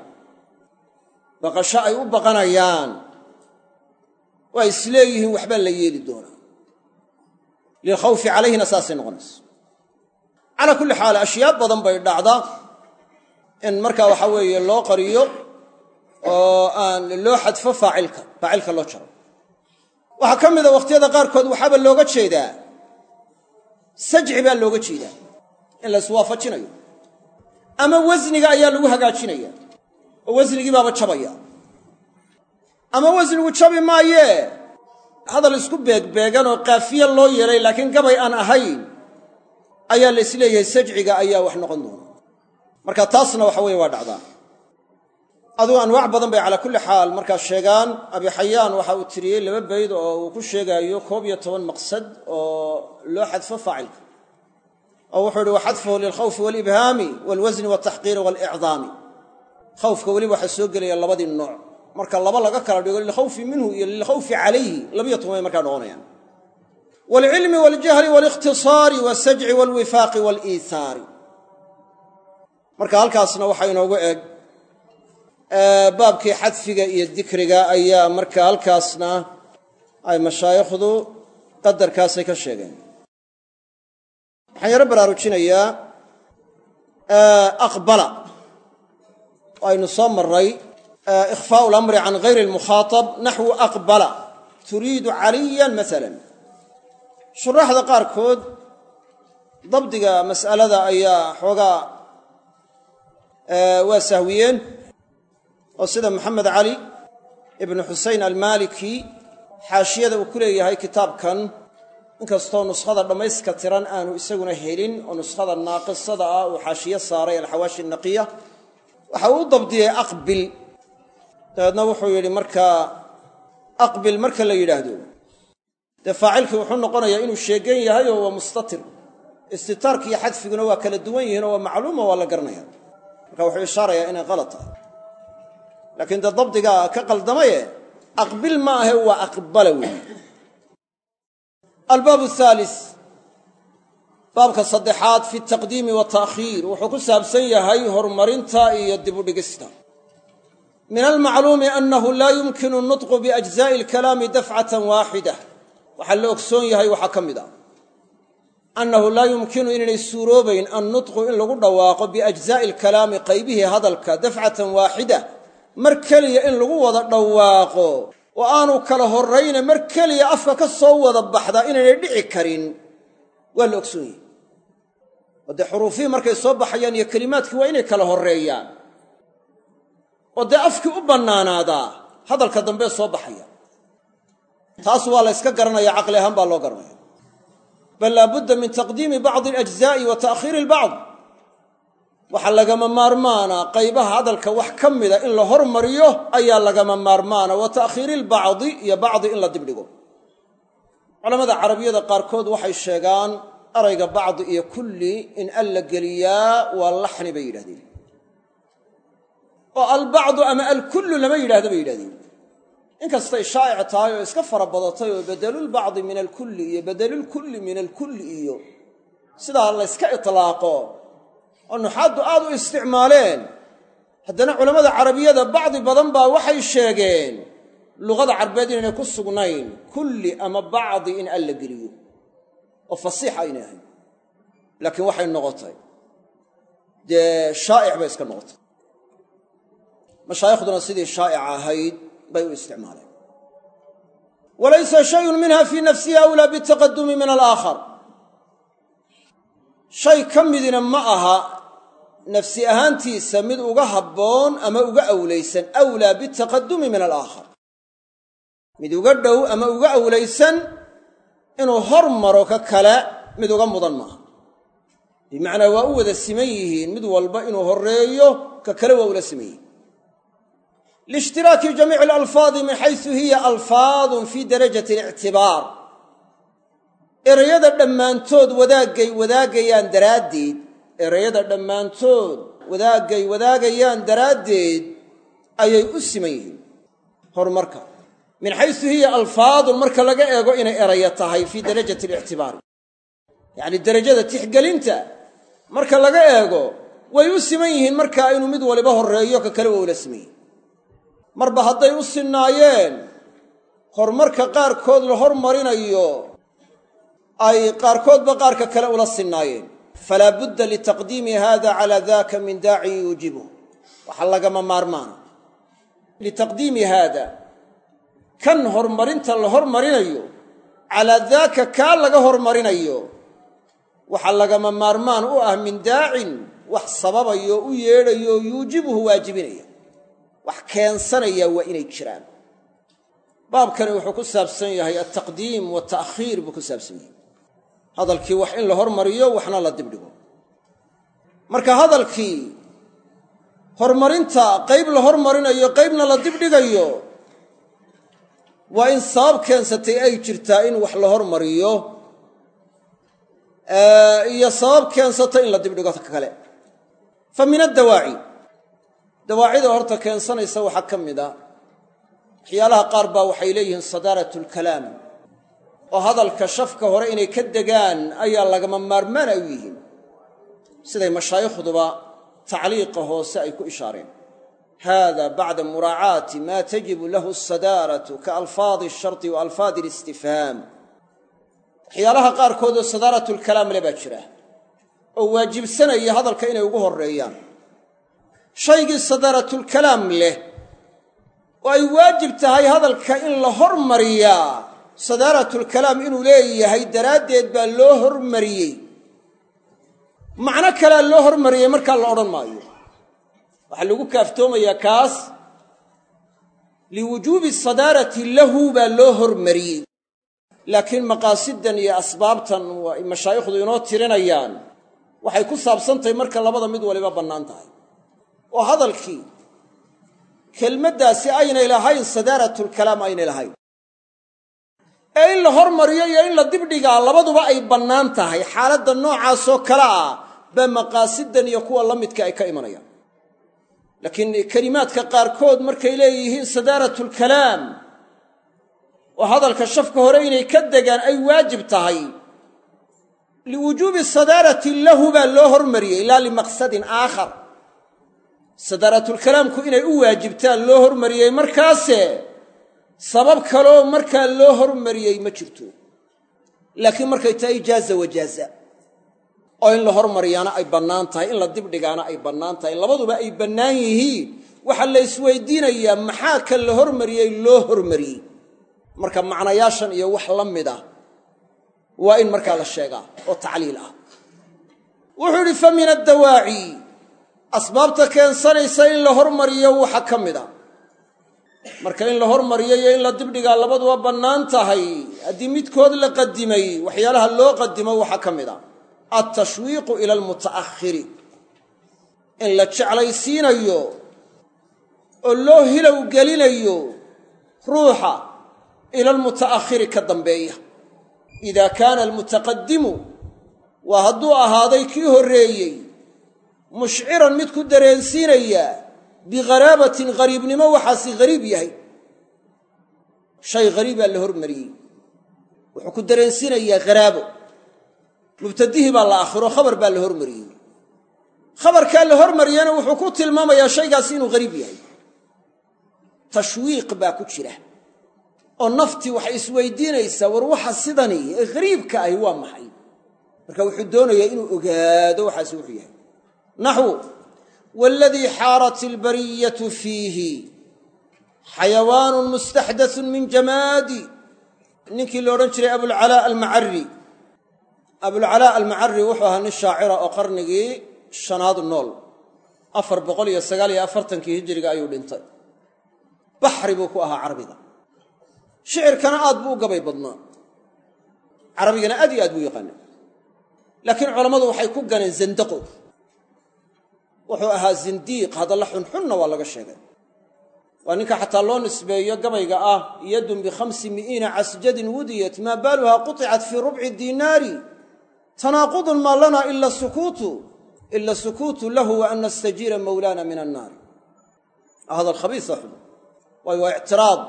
Baqasho ay u baqanayaan. Waa isleeyihiin waxbaa la yeeli doonaa. Lilkhawfi calayhina saasay noqonaysa. Calaa kulli xaal ashyaa badan bay dhacdaa in markaa waxaa weeye loo qariyo oo aan loo xadfo faacilka faacilka loo jaro. Waxaa ka mida wakhtiyada qaarkood waxaaba looga jeedaa. Sajci baa looga jeedaa in la iswaafajinayo. Ama wasniga ayaa lagu hagaajinaya oo wasnigii baaba jabaya. Ama wasnigu jabi maayee hadal isku beegbeegan oo kaafiya loo yeelay laakiin gabay aan ahayn ayaa la is leeyahay sajciga ayaa wax noqon doona marka taasna waxa weeye waa dhacdaa. Adugu anwaac badan bay calaa kulli xaal markaa sheegaan abi xayaan waxa uu tiriyey laba bayd oo uu ku sheegaayo koob iyo toban maqsad oo loo xadfo faacilka. Oo wuxuu ihi waxadfuhu lilkhawfi walibhaami walwasni waltaxqiiri walicdaami khawfka weliba waxaa soo gelaya labadii nooc. Marka laba laga kala dhigo lilkhawfi minhu iyo lilkhawfi calayhi labiyo toban markaa noqonayaan. Waalcilmi waljahli waalikhtisaari wasajci walwifaaqi waaliihaari marka halkaasna waxaa inoogu eg baabkii xadfiga iyo dikriga ayaa marka halkaasna ay mashaayikhdu qadarkaasay ka sheegeen. Waxaan yaro baraarujinayaa aqbala oo soo marray ikhfaau lamri can gayri almukhaatab naxwu aqbala turiidu caliyan masalan shuraaxda qaarkood dabdiga mas'alada ayaa xoogaa waa sahwiyeen oo sida maxamed cali ibnu xusein almaliki xaashiyada uu ku leeyahay kitaabkan. Inkastoo nuskhada dhammayska tiran aanu isaguna helin oo nuskhada naaqisada ah uu xaashiyo saaray alxawaashi naqiya waxa uu u dabdiyey aqbil. Dabeedna wuxuu yidhi markaa aqbil marka la yidhaahdo dee wuxuu noqonayaa inuu sheegan yahay oo waa mustatir. Istitaarki iyo xadfiguna waa kala duwan yihiin oo waa macluuma waa la garanaya marka wuxuu ishaarayaa inay qalad tahay. Laakiin dee dabdigaa ka qaldamaye aqbil ma ahe waa aqbala weeye albaab ahaalis baabka saddexaad fi taqdiimi wata'khiir wuxuu ku saabsan yahay horumarinta iyo dibudhigista. Min almacluumi annahu laa yumkinu nutqu biajzaa'i alkalaami dafcatan waaxida waxaa la ogsoon yahay waxaa ka mid ah annahu laa yumkinu inaynay suuroobayn annutqu in lagu dhawaaqo biajzaa'i alkalaami qaybihii hadalka dafcatan waaxida mar keliya in lagu wada dhawaaqo oo aanu kala horrayne mar keliya afka ka soo wada baxda inaynay dhici karin waa la ogsoon yahay oo dee xuruufihii markay soo baxayaan iyo kelimaadkii waa inay kala horreeyaan oo dee afkii u bannaanaadaa hadalka dambee soo baxaya taas waa la yska garanaya caqli ahaan baa loo garanaya bal laabudda min taqdiimi bacdi alajzaa'i wa ta'khiiri albacd. Waxaa lagama maarmaana qaybaha hadalka wax ka mida in la hormariyo ayaa lagama maarmaana wa ta'khiiri ilbacdi iyo bacdi in la dibdhigo. Culamada carabiyada qaarkood waxay sheegaan erayga bacdi iyo kulli in al la geliyaa waa laxni bay yidhahdeen. Oo albacdu ama alkullu lama yidhahdo bay yidhahdeen inkastay shaa'ic tahay oo iska fara badatay oo bedelulbacdi min alkulli iyo bedelulkulli min alkulli iyo sidaa layska itlaaqo oo nuxaaddu aad u isticmaaleen. Haddana culammada carabiyada bacdi badan baa waxay sheegeen luqada carbeed inaynay ku sugnayn kulli ama bacdi in alla geliyo. Oo fasiix aynay ahayn laakiin waxay noqotay. Dee shaa'ic bay iska noqotay. Mashaaikhduna sidii shaa'ica ahayd bay u isticmaaleen. Walaysa shayun minha fii nafsihi awlaa bitaqadumi min alaakhar. Shay ka midina ma aha nafsi ahaantiisa mid uga habboon ama uga awlaysan awlaa bitaqadumi min alaakhar. Mid uga dhow ama uga awlaysan inuu hor maro ka kale mid uga mudan maaha. Bimacnaa waa u wada siman yihiin mid walba inuu horreeyo ka kale waa ula siman yihiin liishtiraaki jamiici alalfaadi min xaysu hiya alfaadun fii darajati alictibaar erayada dhammaantood wadaagay wadaagayaan daraaddeed erayada dhammaantood wadaagay wadaagayaan daraaddeed ayay u siman yihiin horumarka min xaysu hiya alfaadun marka laga eego inay erayo tahay fii darajati alictibaari yacni derajada tixgelinta marka laga eego way u siman yihiin markaa inuu mid waliba horreeyo ka kale waa ula marba hadday u sinnaayeen horumarka qaarkood la hormarinayo ay qaarkoodba qaarka kale ula sinnaayeen. Falaa budda litaqdiimi hada calaa daka min daacin yuujibu. Waxaa lagama maarmaana litaqdiimi haada. Kan hormarinta la hormarinayo calaa daaka kaa laga hormarinayo waxaa lagama maarmaan u ah min daacin wax sababayo u yeedhayo yuujibuhu waajibinaya wax keensanaya waa inay jiraan. Baabkani wuxuu ku saabsan yahay altaqdiim wata'khiir buu ku saabsan yahay. Hadalkii wax in la hormariyo waxna la dibdhigo. Marka hadalkii horumarinta qayb la hormarinayo qaybna la dibdhigayo waa in sabab keensatay ay jirtaa in wax la hormariyo iyo sabab keensata in la dibdhigo ka kale. Fa min addawaaci dawaacida horta keensanaysa waxaa ka mid a waxyaalaha qaar baa waxay leeyihiin sadaaratu lkalaam oo hadalka shafka hore inay ka degaan ayaa lagama maarmaan ay u yihiin. Siday mashaayikhduba tacliiqa hoose ay ku ishaareen. Hada bacda muraacaati ma tajibu lahu asadaaratu ka alfaadi asharti wa alfaadi alistifhaam. Waxyaalaha qaarkoodoo sadaaratulkalaam le baa jira. Oo waajibsanaya hadalka inay ugu horreeyaan shaygii sadaaratulkalaam leh oo ay waajib tahay hadalka in la hormariyaa sadaaratulkalaam inuu leeyahay daraaddeed baa loo hormariyey. Macno kalea loo hormariyey markaa la odhan maayo. Waxaa lagu kaaftoomayaa kaas liwujuubi sadaarati lahu baa loo hormariyey. Laakiin maqaasidan iyo asbaabtan ay mashaayikhdu inoo tirinayaan. Waxay ku saabsantahay marka labada mid waliba bannaan tahay oo hadalkii kelmaddaasi aynay lahayn sadaaratulkalaam aynay lahayn. Ee in la hormariyo iyo in la dibdhigaa labaduba ay bannaan tahay. Xaaladda noocaasoo kale ah baa maqaasidan iyo kuwa la midka ay ka imanayaan. Laakiin kelimaadka qaarkood markay leeyihiin sadaaratulkalaam oo hadalka shafka hore inay ka degaan ay waajib tahay liwujuubi sadaarati lahu baa loo hormariyey laa limaqsadin aakhar sadaaratulkalaamku inay u waajibtaan loo hormariyey markaase sabab kaloo markaa loo hormariyey ma jirto. Laakiin markay tahay jaaza wajaaza oo in la hormariyaana ay bannaan tahay in la dibdhigaana ay bannaan tahay labaduba ay bannaan yihiin waxaa la isweydiinayaa maxaa kan la hormariyey loo hormariyey. Marka macnayaashan iyo wax la mid ah waa in markaa la sheegaa oo tacliil ah. Wuxuu idhi fa min addawaaci asbaabta keensanaysa in la hormariyo waxa ka mid a. Marka in la hormariyo iyo in la dibdhigaa labaduba bannaan tahay haddii midkood la qadimay waxyaalaha loo qadimo waxaa ka mid a. Altashwiiqu ila almuta'akhiri in la jeclaysiinayo oo loo hilow gelinayo ruuxa ila almuta'akhiri ka dambeeya. Idaa kaana almutaqadimu waa hadduu ahaaday kii horreeyey mushciran mid ku dareensiinaya bigharabatin ghariibnimo waxaasi ghariib yahay. Shay hariibaa la hormariyey. Wuxuu ku dareensiinayaa kharaabo mubtadihii baa la akhiro khabar baa la hormariyey. Khabarkaa la hormariyana wuxuu ku tilmaamayaa shaygaasi inuu hariib yahay. Tashwiiq baa ku jira. Oo naftii waxay isweydiinaysaa war waxa sidani ee hariibka ahi waa maxay? Marka wuxuu doonayaa inuu ogaado waxaasi wuxuu yahay naxwu waladii xaarat ilbariyatu fiihi xayawaanun mustaxdatun min jamaadi ninkii la odhan jiray abulcalaa almacari abulcalaa almacari wuxuu ahaa nin shaacira oo qarnigii shanaad nool afar boqol iyo sagaal iyo afartankii hijiriga ayuu dhintay. Baxri buu ku ahaa carabiga. Shicirkana aad buu u gabay badnaa. Carabigana aad iyo aad buu yaqaana laakiin culammadu waxay ku ganeen zandaqo wuxuu ahaa zindiiq hadalla xunxunna waa laga sheegay. Waa ninka xataa loo nisbeeyo gabayga ah yadun bikhamsi mi'iina casjadin wudiyat maa baaluhaa quطicat fii rubci diinaari tanaaqudun maa lana ila sukuutu ila sukuutu lahu wa an nastajiira mawlaana min annaari hadal khabiisa xun waayo waa ictiraad.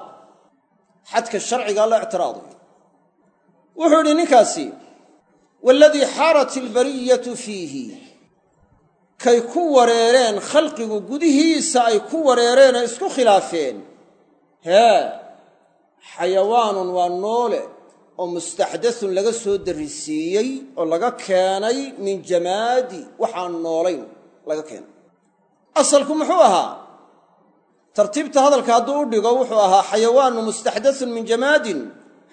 Xadka sharciga la ictiraaday. Wuxuu idhi ninkaasi waaladii xaarat ilbariyatu fiihi kay ku wareereen khalqigu gudihiisa ay ku wareereenoo isku khilaafeen. Hee xayawaanun waa noole oo mustaxdasun laga soo darrisiiyey oo laga keenay min jamaadi waxaan noolayn laga keenay. Asalku muxuu ahaa? Tartiibta hadalka hadduu u dhigo wuxuu ahaa xayawaanu mustaxdasun min jamaadin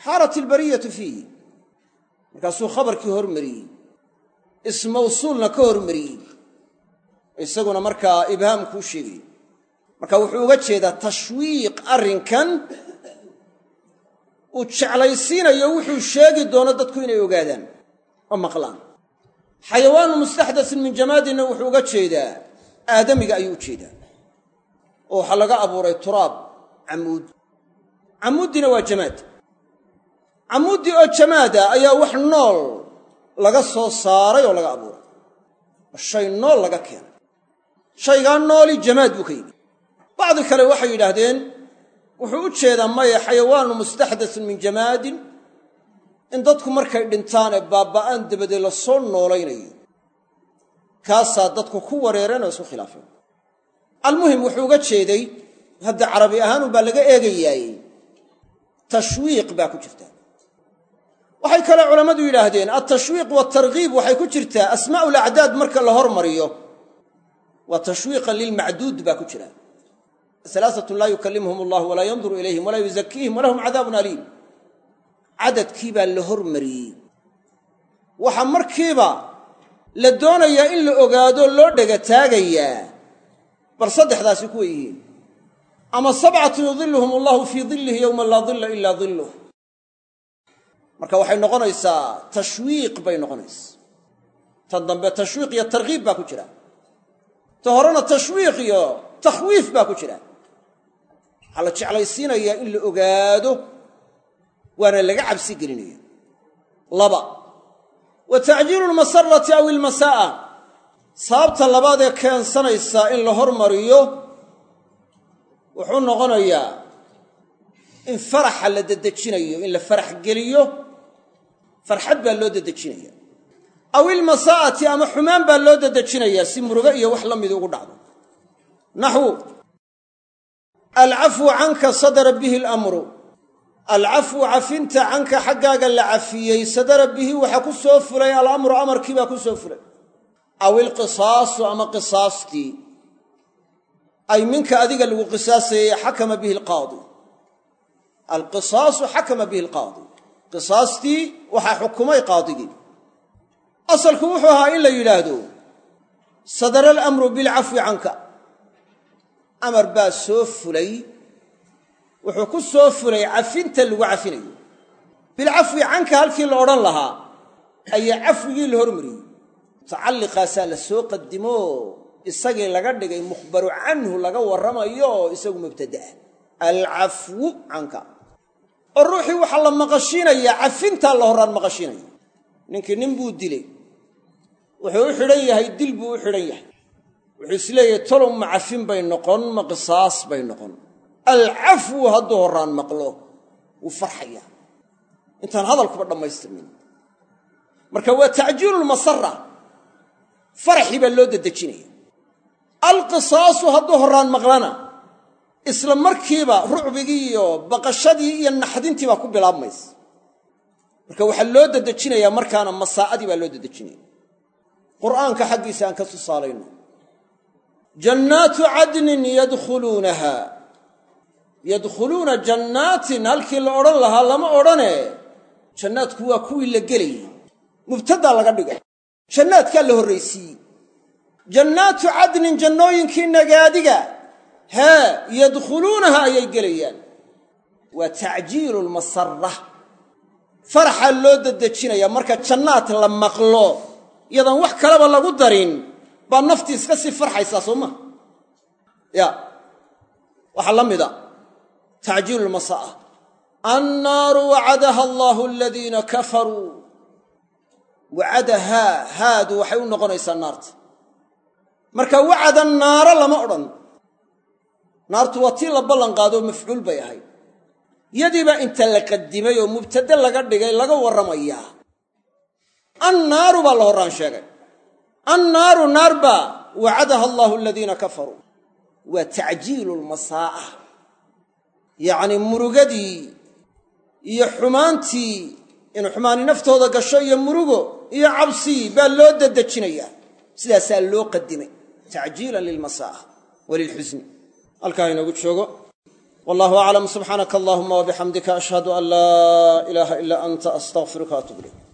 xaarat ilbariyatu fiihi. Markaasuu khabarkii hormariyey ismawsuulna ka hormariyey isaguna markaa ibhaamkuu sheegayey marka wuxuu uga jeedaa tashwiiq arrinkan uu jeclaysiinayo wuxuu sheegi doono dadku inay ogaadaan. Oo maqlaan. Xayawaanu mustaxdasun min jamaadinna wuxuu uga jeedaa aadamiga ayuu u jeedaa. Oo waxaa laga abuuray turaab camuud. Camuuddina waa jamaad. Camuuddii oo jamaada ayaa wax nool laga soo saaray oo laga abuuray. Shay nool laga keenay shaygaa nooli jamaad buu ka yidhi. Bacdi kale waxay yidhaahdeen wuxuu u jeedaa maya xayawaanu mustaxdasun min jamaadin in dadku markay dhintaan ee baaba'aan dabadeed la soo noolaynayo kaasaa dadku ku wareereen oo isku khilaafeen. Almuhim wuxuu uga jeeday hadda carabi ahaanun baa laga eegayaayey. Tashwiiq baa ku jirta. Waxay kale culammadu yidhaahdeen altashwiiq waatarghiib waxay ku jirtaa asmaa'u lacdaad marka la hormariyo waa tashwiiqan lilmacduud baa ku jira. Alaaatun laa yukallimhum allahu walaa yanduru ilayhim walaa yuzakiihim walahum cadaabun aliim cadadkii baa la hormariyey. Waxaa markiiba la doonayaa in la ogaado loo dhega taagayaa bal saddexdaasi kuwa yihiin. Ama sabcatun yudiluhum allahu fii dillihi yowma laa dilla ilaa dilluh marka waxay noqonaysaa tashwiiq bay noqonaysaa. Tan dambe tashwiiq iyo targhiib baa ku jira ta horena tashwiiq iyo takhwiif baa ku jira. Waxaa la jeclaysiinayaa in la ogaado waana laga cabsi gelinaya laba wa tacjiilu lmasarati aw ilmasaa'a sababta labaad ee keensanaysa in la hormariyo wuxuu noqonayaa in faraxa la dedejinayo in la farax geliyo farxad baa loo dedejinaya aw ilmasaa'ati ama xumaan baa loo dedejinayaa si murugo iyo wax la mid ugu dhacdo. Naxwu. Alcafwu canka sadara bihi alamru. Alcafwu cafinta canka xaggaaga la cafiyey sadara bihi waxa ku soo fulay alamru amarkii baa ku soo fulay. Aw ilqisaasu ama qisaastii ay minka adiga lagu qisaasayey xakama bihi alqaadi. Alqisaasu xakama bihi alqaadi. Qisaastii waxaa xukumay qaadigii asalku wuxuu ahaa in la yidhaahdo sadara alamru bilcafwi canka. Amar baa soo fulay wuxuu ku soo fulay cafinta lagu cafinayo. Bilcafwi canka halkii la odhan lahaa ayaa cafwigii la hormariyey. Mutacalliqaasaa la soo qadimo isagii laga dhigay mukhbaru canhu laga warramayo isagu mubtada'a alcafwu canka. Oo ruuxii waxaa la maqashiinayaa cafintaa la horaan maqashiinaya ninkii nin buu dilay wuxuu u xidhan yahay dil buu u xidhan yahay. Wuxuu is leeyahay tolow ma cafin bay noqon ma qisaas bay noqon. Alcafwu hadduu horaan maqlo wuu farxaya. Intaan hadalkuba dhammaystirmin marka waa tacjiilulmasara faraxii baa loo dedejinaya. Alqisaasu hadduu horraan maqlana isla markiiba rucbigii iyo baqashadii iyo naxdintii baa ku bilaabmaysa. Marka waxaa loo dedejinayaa markaana masaa'adii baa loo dedejinaya qur'aanka xaggiisa aan ka tusaalayno jannaatu cadnin yadkhuluunaha. Yadkhuluuna jannaatin halkii la odhan lahaa lama odhane. Jannaadku waa kuwii la gelayay. Mubtadaa laga dhigay jannaadkaa la horraysiiyey jannaatu cadnin jannooyinkii nagaadiga. Hee yadkhuluunaha ayay gelayaan. Waa tacjiilu lmasara faraxaa loo dedejinayaa marka jannaad la maqlo iyadaan wax kaleba lagu darin baa naftii iska sii farxaysaa soo ya. Waxaa la mida tacjiilu lmasa'a annaaru wacadaha allaahu aladiina kafaruu. Wacadahaa haadu waxay u noqonaysaa naarta. Marka wacada naaro lama odhan. Naartu waa tii la ballan qaadoo mafcuul bay ahayd. Yadiibaa inta la qadimay oo mubtade laga dhigay laga warramayaa annaaru baa la horraan sheegay. Annaaru naar baa wacadaha allaahu aladiina kafaruu waa tacjiilu lmasaa'a yacnii murugadii iyo xumaantii in xumaani naftooda gasho iyo murugo iyo cabsi baa loo dedejinayaa. Sidaasaa loo qadimay tacjiilan lilmasaa'a wa lilxusni halkaa inoogu joogo. Wallahu aclam subxaanaka allahuma wabixamdika ashhadu an laa ilaaha ilaa anta astaqfiruka atub ilayk